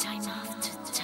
time after time.